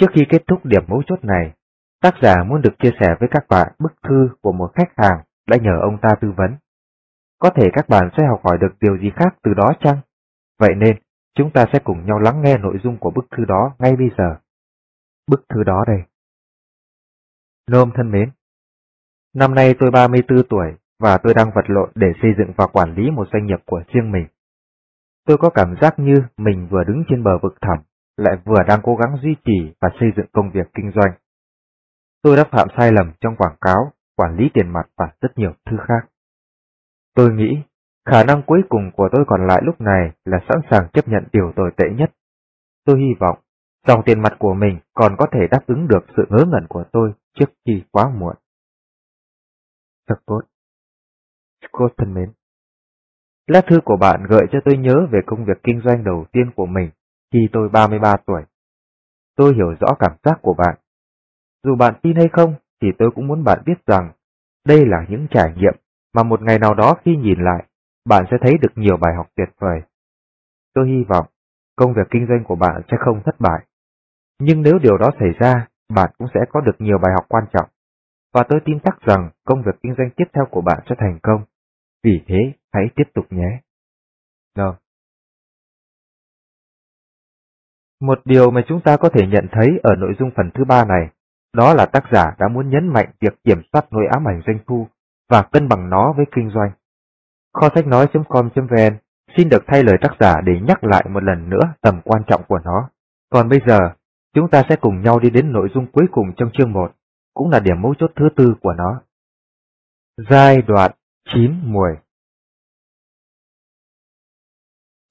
Trước khi kết thúc điểm mấu chốt này, tác giả muốn được chia sẻ với các bạn bức thư của một khách hàng đã nhờ ông ta tư vấn. Có thể các bạn sẽ học hỏi được điều gì khác từ đó chăng? Vậy nên, chúng ta sẽ cùng nhau lắng nghe nội dung của bức thư đó ngay bây giờ. Bức thư đó đây. Nôm thân mến, năm nay tôi 34 tuổi và tôi đang vật lộn để xây dựng và quản lý một doanh nghiệp của riêng mình. Tôi có cảm giác như mình vừa đứng trên bờ vực thẳm, lại vừa đang cố gắng duy trì và xây dựng công việc kinh doanh. Tôi đã phạm sai lầm trong quảng cáo, quản lý tiền mặt và rất nhiều thứ khác. Tôi nghĩ, khả năng cuối cùng của tôi còn lại lúc này là sẵn sàng chấp nhận điều tồi tệ nhất. Tôi hy vọng, dòng tiền mặt của mình còn có thể đáp ứng được sự ngớ ngẩn của tôi trước khi quá muộn. Thật tốt, Scott thân mến Lá thư của bạn gợi cho tôi nhớ về công việc kinh doanh đầu tiên của mình khi tôi 33 tuổi. Tôi hiểu rõ cảm giác của bạn. Dù bạn tin hay không, thì tôi cũng muốn bạn biết rằng đây là những trải nghiệm mà một ngày nào đó khi nhìn lại, bạn sẽ thấy được nhiều bài học tuyệt vời. Tôi hy vọng công việc kinh doanh của bạn sẽ không thất bại. Nhưng nếu điều đó xảy ra, bạn cũng sẽ có được nhiều bài học quan trọng. Và tôi tin chắc rằng công việc kinh doanh tiếp theo của bạn sẽ thành công. Vì thế, hãy tiếp tục nhé. Đâu? Một điều mà chúng ta có thể nhận thấy ở nội dung phần thứ ba này, đó là tác giả đã muốn nhấn mạnh việc kiểm soát nỗi ám ảnh doanh thu và cân bằng nó với kinh doanh. Kho sách nói.com.vn xin được thay lời tác giả để nhắc lại một lần nữa tầm quan trọng của nó. Còn bây giờ, chúng ta sẽ cùng nhau đi đến nội dung cuối cùng trong chương 1, cũng là điểm mấu chốt thứ tư của nó. Giai đoạn chín mùi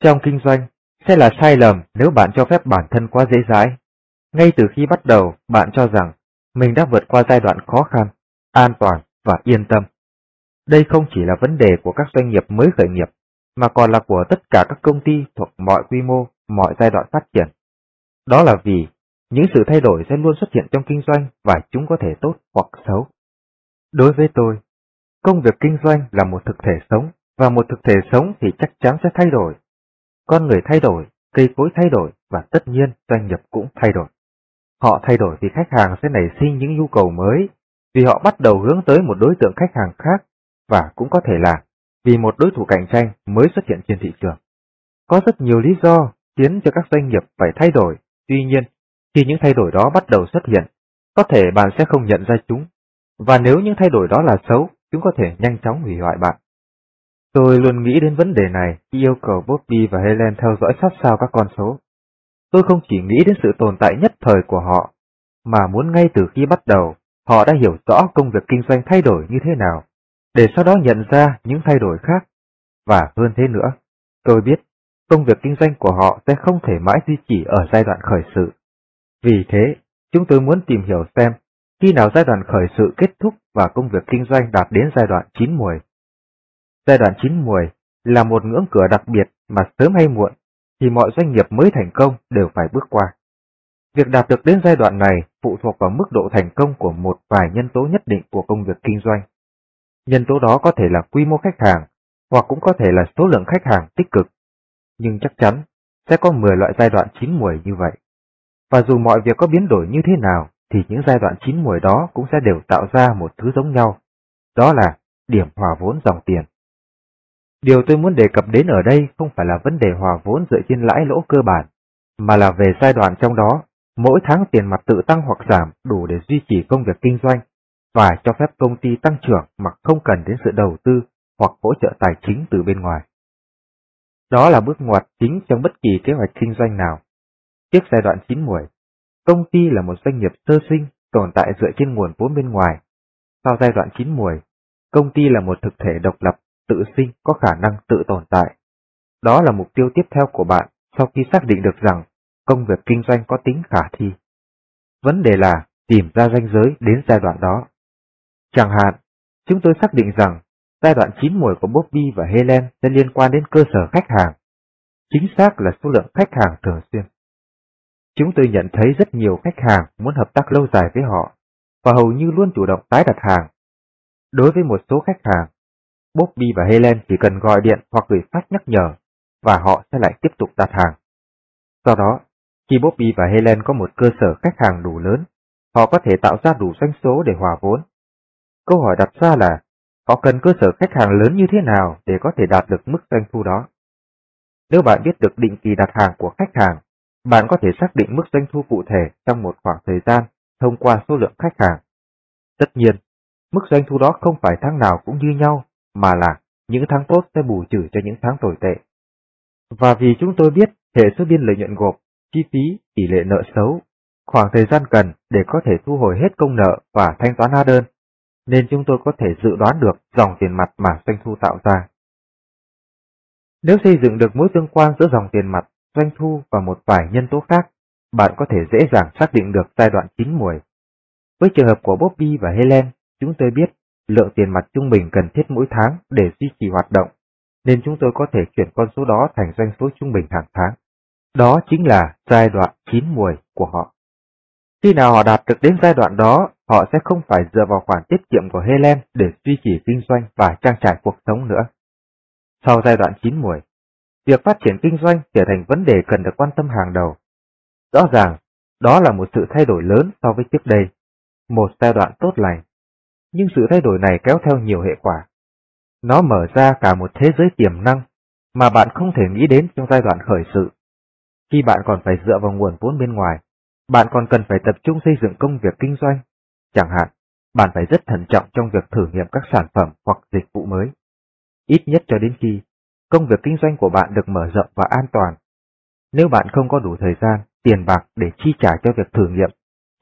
Trong kinh doanh, sẽ là sai lầm nếu bạn cho phép bản thân quá dễ dãi. Ngay từ khi bắt đầu, bạn cho rằng mình đã vượt qua giai đoạn khó khăn, an toàn và yên tâm. Đây không chỉ là vấn đề của các doanh nghiệp mới khởi nghiệp, mà còn là của tất cả các công ty thuộc mọi quy mô, mọi giai đoạn phát triển. Đó là vì những sự thay đổi sẽ luôn xuất hiện trong kinh doanh và chúng có thể tốt hoặc xấu. Đối với tôi, công việc kinh doanh là một thực thể sống, và một thực thể sống thì chắc chắn sẽ thay đổi. Con người thay đổi, cây cối thay đổi và tất nhiên doanh nghiệp cũng thay đổi. Họ thay đổi vì khách hàng sẽ nảy sinh những nhu cầu mới, vì họ bắt đầu hướng tới một đối tượng khách hàng khác, và cũng có thể là vì một đối thủ cạnh tranh mới xuất hiện trên thị trường. Có rất nhiều lý do khiến cho các doanh nghiệp phải thay đổi, tuy nhiên, khi những thay đổi đó bắt đầu xuất hiện, có thể bạn sẽ không nhận ra chúng, và nếu những thay đổi đó là xấu, chúng có thể nhanh chóng hủy hoại bạn. Tôi luôn nghĩ đến vấn đề này khi yêu cầu Bobby và Helen theo dõi sát sao các con số. Tôi không chỉ nghĩ đến sự tồn tại nhất thời của họ, mà muốn ngay từ khi bắt đầu, họ đã hiểu rõ công việc kinh doanh thay đổi như thế nào, để sau đó nhận ra những thay đổi khác. Và hơn thế nữa, tôi biết công việc kinh doanh của họ sẽ không thể mãi duy trì ở giai đoạn khởi sự. Vì thế, chúng tôi muốn tìm hiểu xem khi nào giai đoạn khởi sự kết thúc và công việc kinh doanh đạt đến giai đoạn chín muồi. Giai đoạn chín muồi là một ngưỡng cửa đặc biệt mà sớm hay muộn thì mọi doanh nghiệp mới thành công đều phải bước qua. Việc đạt được đến giai đoạn này phụ thuộc vào mức độ thành công của một vài nhân tố nhất định của công việc kinh doanh. Nhân tố đó có thể là quy mô khách hàng, hoặc cũng có thể là số lượng khách hàng tích cực. Nhưng chắc chắn sẽ có 10 loại giai đoạn chín muồi như vậy. Và dù mọi việc có biến đổi như thế nào, thì những giai đoạn chín muồi đó cũng sẽ đều tạo ra một thứ giống nhau. Đó là điểm hòa vốn dòng tiền. Điều tôi muốn đề cập đến ở đây không phải là vấn đề hòa vốn dựa trên lãi lỗ cơ bản, mà là về giai đoạn trong đó, mỗi tháng tiền mặt tự tăng hoặc giảm đủ để duy trì công việc kinh doanh và cho phép công ty tăng trưởng mà không cần đến sự đầu tư hoặc hỗ trợ tài chính từ bên ngoài. Đó là bước ngoặt chính trong bất kỳ kế hoạch kinh doanh nào. Trước giai đoạn chín muồi, công ty là một doanh nghiệp sơ sinh tồn tại dựa trên nguồn vốn bên ngoài. Sau giai đoạn chín muồi, công ty là một thực thể độc lập tự sinh có khả năng tự tồn tại. Đó là mục tiêu tiếp theo của bạn sau khi xác định được rằng công việc kinh doanh có tính khả thi. Vấn đề là tìm ra ranh giới đến giai đoạn đó. Chẳng hạn, chúng tôi xác định rằng giai đoạn chín mùi của Bobby và Helen sẽ liên quan đến cơ sở khách hàng. Chính xác là số lượng khách hàng thường xuyên. Chúng tôi nhận thấy rất nhiều khách hàng muốn hợp tác lâu dài với họ và hầu như luôn chủ động tái đặt hàng. Đối với một số khách hàng, Bobby và Helen chỉ cần gọi điện hoặc gửi fax nhắc nhở và họ sẽ lại tiếp tục đặt hàng. Do đó, khi Bobby và Helen có một cơ sở khách hàng đủ lớn, họ có thể tạo ra đủ doanh số để hòa vốn. Câu hỏi đặt ra là, họ cần cơ sở khách hàng lớn như thế nào để có thể đạt được mức doanh thu đó? Nếu bạn biết được định kỳ đặt hàng của khách hàng, bạn có thể xác định mức doanh thu cụ thể trong một khoảng thời gian thông qua số lượng khách hàng. Tất nhiên, mức doanh thu đó không phải tháng nào cũng như nhau mà là những tháng tốt sẽ bù trừ cho những tháng tồi tệ. Và vì chúng tôi biết hệ số biên lợi nhuận gộp, chi phí, tỷ lệ nợ xấu, khoảng thời gian cần để có thể thu hồi hết công nợ và thanh toán hóa đơn, nên chúng tôi có thể dự đoán được dòng tiền mặt mà doanh thu tạo ra. Nếu xây dựng được mối tương quan giữa dòng tiền mặt, doanh thu và một vài nhân tố khác, bạn có thể dễ dàng xác định được giai đoạn chín muồi. Với trường hợp của Bobby và Helen, chúng tôi biết lượng tiền mặt trung bình cần thiết mỗi tháng để duy trì hoạt động, nên chúng tôi có thể chuyển con số đó thành doanh số trung bình hàng tháng. Đó chính là giai đoạn chín muồi của họ. Khi nào họ đạt được đến giai đoạn đó, họ sẽ không phải dựa vào khoản tiết kiệm của Helen để duy trì kinh doanh và trang trải cuộc sống nữa. Sau giai đoạn chín muồi, việc phát triển kinh doanh trở thành vấn đề cần được quan tâm hàng đầu. Rõ ràng, đó là một sự thay đổi lớn so với trước đây, một giai đoạn tốt lành nhưng sự thay đổi này kéo theo nhiều hệ quả. Nó mở ra cả một thế giới tiềm năng mà bạn không thể nghĩ đến trong giai đoạn khởi sự. Khi bạn còn phải dựa vào nguồn vốn bên ngoài, bạn còn cần phải tập trung xây dựng công việc kinh doanh. Chẳng hạn, bạn phải rất thận trọng trong việc thử nghiệm các sản phẩm hoặc dịch vụ mới. Ít nhất cho đến khi công việc kinh doanh của bạn được mở rộng và an toàn. Nếu bạn không có đủ thời gian, tiền bạc để chi trả cho việc thử nghiệm,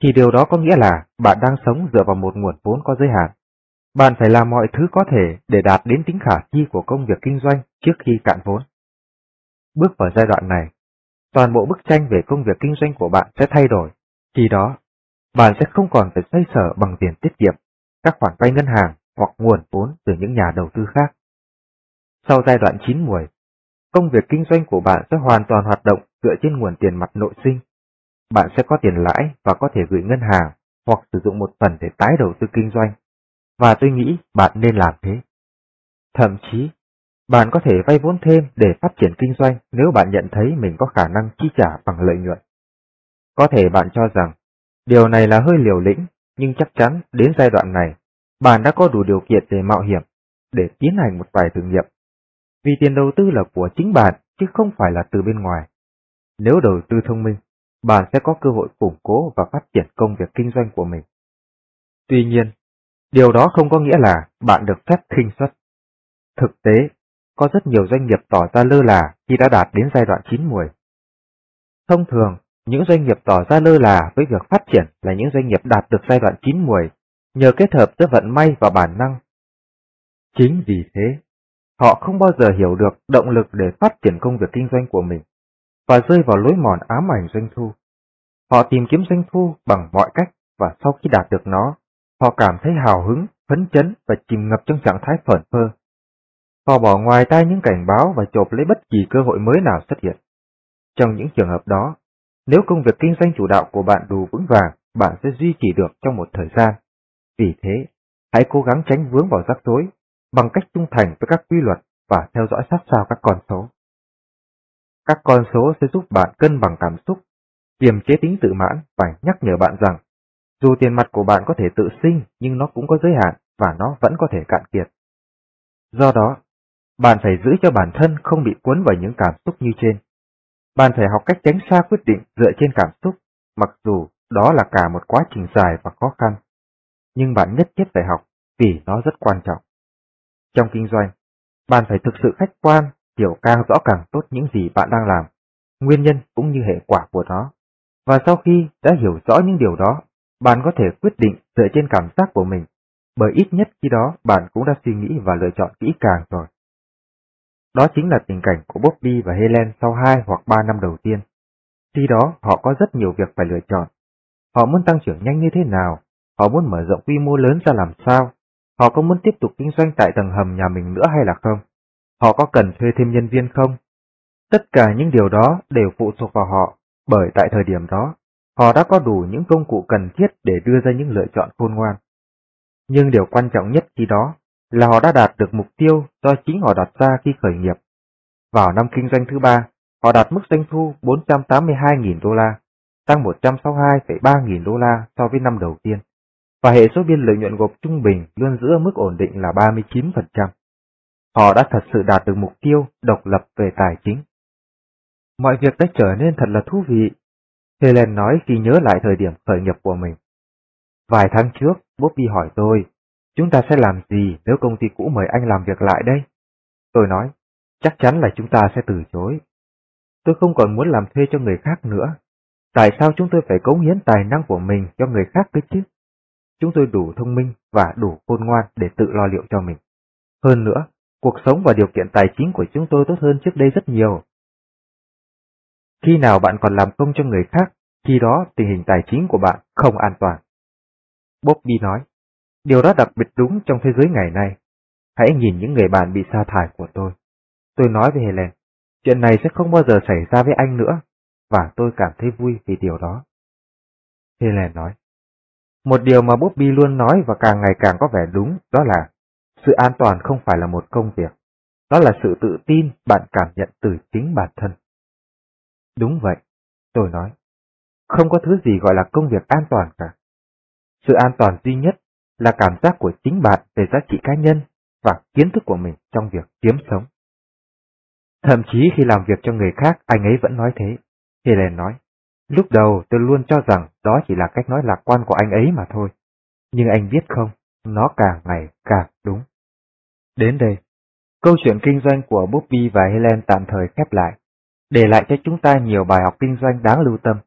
thì điều đó có nghĩa là bạn đang sống dựa vào một nguồn vốn có giới hạn. Bạn phải làm mọi thứ có thể để đạt đến tính khả thi của công việc kinh doanh trước khi cạn vốn. Bước vào giai đoạn này, toàn bộ bức tranh về công việc kinh doanh của bạn sẽ thay đổi. Khi đó, bạn sẽ không còn phải xoay sở bằng tiền tiết kiệm, các khoản vay ngân hàng hoặc nguồn vốn từ những nhà đầu tư khác. Sau giai đoạn chín muồi, công việc kinh doanh của bạn sẽ hoàn toàn hoạt động dựa trên nguồn tiền mặt nội sinh. Bạn sẽ có tiền lãi và có thể gửi ngân hàng hoặc sử dụng một phần để tái đầu tư kinh doanh. Và tôi nghĩ bạn nên làm thế. Thậm chí, bạn có thể vay vốn thêm để phát triển kinh doanh nếu bạn nhận thấy mình có khả năng chi trả bằng lợi nhuận. Có thể bạn cho rằng điều này là hơi liều lĩnh, nhưng chắc chắn đến giai đoạn này, bạn đã có đủ điều kiện để mạo hiểm, để tiến hành một vài thử nghiệm. Vì tiền đầu tư là của chính bạn, chứ không phải là từ bên ngoài. Nếu đầu tư thông minh, bạn sẽ có cơ hội củng cố và phát triển công việc kinh doanh của mình. Tuy nhiên, điều đó không có nghĩa là bạn được phép khinh suất. Thực tế, có rất nhiều doanh nghiệp tỏ ra lơ là khi đã đạt đến giai đoạn chín muồi. Thông thường, những doanh nghiệp tỏ ra lơ là với việc phát triển là những doanh nghiệp đạt được giai đoạn chín muồi nhờ kết hợp giữa vận may và bản năng. Chính vì thế, họ không bao giờ hiểu được động lực để phát triển công việc kinh doanh của mình và rơi vào lối mòn ám ảnh doanh thu. Họ tìm kiếm doanh thu bằng mọi cách và sau khi đạt được nó, họ cảm thấy hào hứng, phấn chấn và chìm ngập trong trạng thái phởn phơ. Họ bỏ ngoài tai những cảnh báo và chộp lấy bất kỳ cơ hội mới nào xuất hiện. Trong những trường hợp đó, nếu công việc kinh doanh chủ đạo của bạn đủ vững vàng, bạn sẽ duy trì được trong một thời gian. Vì thế, hãy cố gắng tránh vướng vào rắc rối bằng cách trung thành với các quy luật và theo dõi sát sao các con số. Các con số sẽ giúp bạn cân bằng cảm xúc, kiềm chế tính tự mãn và nhắc nhở bạn rằng dù tiền mặt của bạn có thể tự sinh nhưng nó cũng có giới hạn và nó vẫn có thể cạn kiệt. Do đó, bạn phải giữ cho bản thân không bị cuốn vào những cảm xúc như trên. Bạn phải học cách tránh xa quyết định dựa trên cảm xúc, mặc dù đó là cả một quá trình dài và khó khăn. Nhưng bạn nhất thiết phải học vì nó rất quan trọng. Trong kinh doanh, bạn phải thực sự khách quan, hiểu càng rõ càng tốt những gì bạn đang làm, nguyên nhân cũng như hệ quả của nó. Và sau khi đã hiểu rõ những điều đó, bạn có thể quyết định dựa trên cảm giác của mình, bởi ít nhất khi đó bạn cũng đã suy nghĩ và lựa chọn kỹ càng rồi. Đó chính là tình cảnh của Bobby và Helen sau 2 hoặc 3 năm đầu tiên. Khi đó họ có rất nhiều việc phải lựa chọn. Họ muốn tăng trưởng nhanh như thế nào? Họ muốn mở rộng quy mô lớn ra làm sao? Họ có muốn tiếp tục kinh doanh tại tầng hầm nhà mình nữa hay là không? Họ có cần thuê thêm nhân viên không? Tất cả những điều đó đều phụ thuộc vào họ, bởi tại thời điểm đó, họ đã có đủ những công cụ cần thiết để đưa ra những lựa chọn khôn ngoan. Nhưng điều quan trọng nhất khi đó là họ đã đạt được mục tiêu do chính họ đặt ra khi khởi nghiệp. Vào năm kinh doanh thứ ba, họ đạt mức doanh thu 482.000 đô la, tăng 162,3 nghìn đô la so với năm đầu tiên, và hệ số biên lợi nhuận gộp trung bình luôn giữ ở mức ổn định là 39%. Họ đã thật sự đạt được mục tiêu độc lập về tài chính. Mọi việc đã trở nên thật là thú vị, Helen nói khi nhớ lại thời điểm khởi nghiệp của mình. Vài tháng trước, Bobby hỏi tôi Chúng ta sẽ làm gì nếu công ty cũ mời anh làm việc lại đây? Tôi nói, chắc chắn là chúng ta sẽ từ chối. Tôi không còn muốn làm thuê cho người khác nữa. Tại sao chúng tôi phải cống hiến tài năng của mình cho người khác cơ chứ? Chúng tôi đủ thông minh và đủ khôn ngoan để tự lo liệu cho mình. Hơn nữa, cuộc sống và điều kiện tài chính của chúng tôi tốt hơn trước đây rất nhiều. Khi nào bạn còn làm công cho người khác, khi đó tình hình tài chính của bạn không an toàn. Bobby nói, Điều đó đặc biệt đúng trong thế giới ngày nay. Hãy nhìn những người bạn bị sa thải của tôi. Tôi nói với Helen, chuyện này sẽ không bao giờ xảy ra với anh nữa, và tôi cảm thấy vui vì điều đó. Helen nói, một điều mà Bobby luôn nói và càng ngày càng có vẻ đúng đó là sự an toàn không phải là một công việc, đó là sự tự tin bạn cảm nhận từ chính bản thân. Đúng vậy, tôi nói, không có thứ gì gọi là công việc an toàn cả. Sự an toàn duy nhất là cảm giác của chính bạn về giá trị cá nhân và kiến thức của mình trong việc kiếm sống. Thậm chí khi làm việc cho người khác, anh ấy vẫn nói thế. Helen nói, lúc đầu tôi luôn cho rằng đó chỉ là cách nói lạc quan của anh ấy mà thôi. Nhưng anh biết không, nó càng ngày càng đúng. Đến đây, câu chuyện kinh doanh của Bobby và Helen tạm thời khép lại, để lại cho chúng ta nhiều bài học kinh doanh đáng lưu tâm.